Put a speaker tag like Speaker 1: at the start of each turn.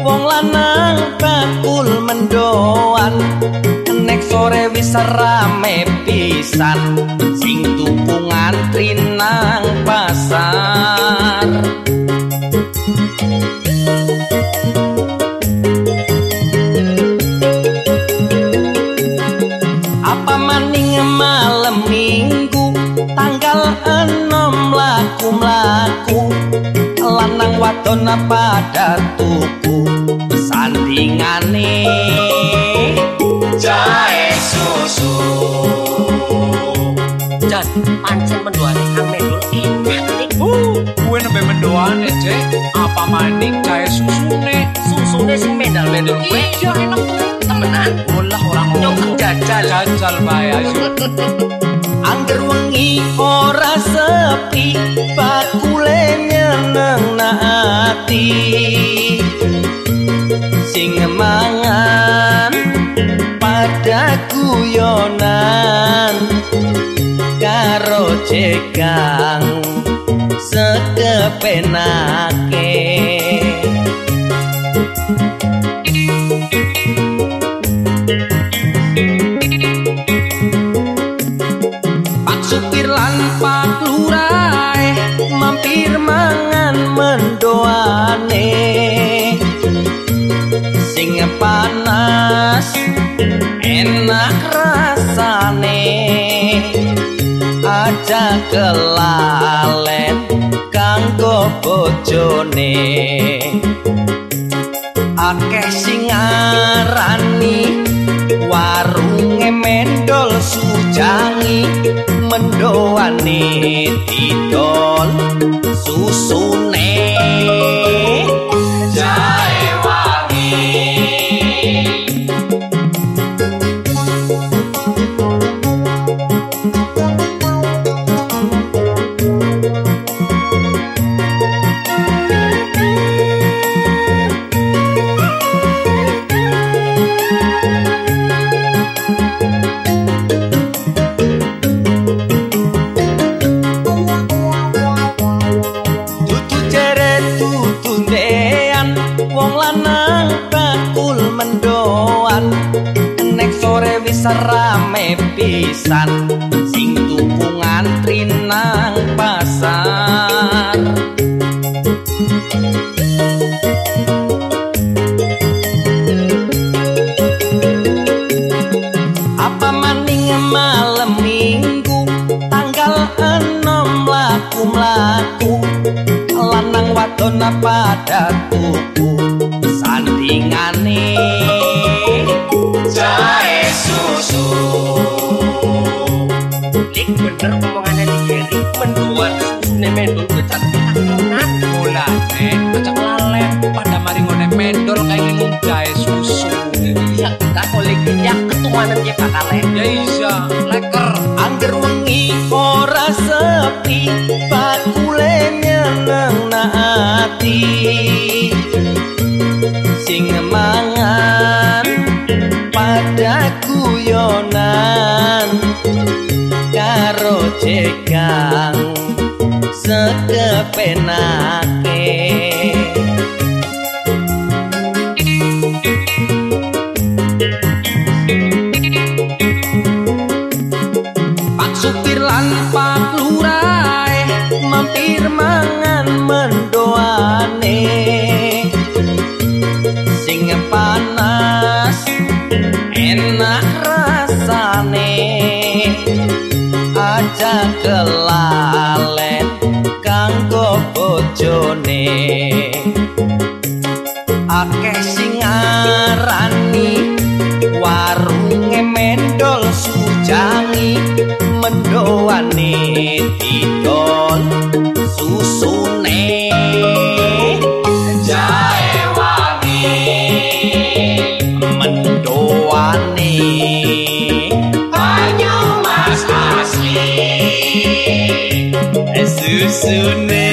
Speaker 1: wong lanang bakul mendoan nek sore wis rame pisan sing tuku ngantri nang pasar. Apa maning malam minggu tanggal enom laku mlaku lanang wadon pada tuku sandingane
Speaker 2: maning cahe susune?
Speaker 3: susune sing mendal mendul gue
Speaker 2: Iya, enak.
Speaker 3: Temenan.
Speaker 2: Olah orang
Speaker 3: nyok
Speaker 2: ngomong.
Speaker 3: jajal.
Speaker 2: Jajal bae.
Speaker 1: Angger wengi ora sepi bakule nyeneng ati sing mangan pada guyonan. Karo cegang sekepenake lan Pak lurae mampir mangan mendoane. Sing panas enak rasane. Aja kelalen kanggo bojone akeh sing ngarani warunge mendol sujangi mendoane didol susune sore wis rame pisan sing tuku ngantri pasar. Apa maning malam minggu tanggal enom laku mlaku lanang wadon pada tuku
Speaker 3: bener omongannya di Geri menduan mendul gue cantik temenan
Speaker 2: Mulane acak lalen pada mari ngone mendol kayak ngingung cahe susu.
Speaker 3: iya kita boleh ya ketumanan dia bakal
Speaker 2: Ya iya, leker.
Speaker 1: angger wengi ora sepi bakule nyeneng ati sing mangan pada guyonan karo cegang sekepenake. Pak supir lan Pak kelalen kanggo bojone. Akeh sing ngarani warunge mendol sujangi mendoane didol susune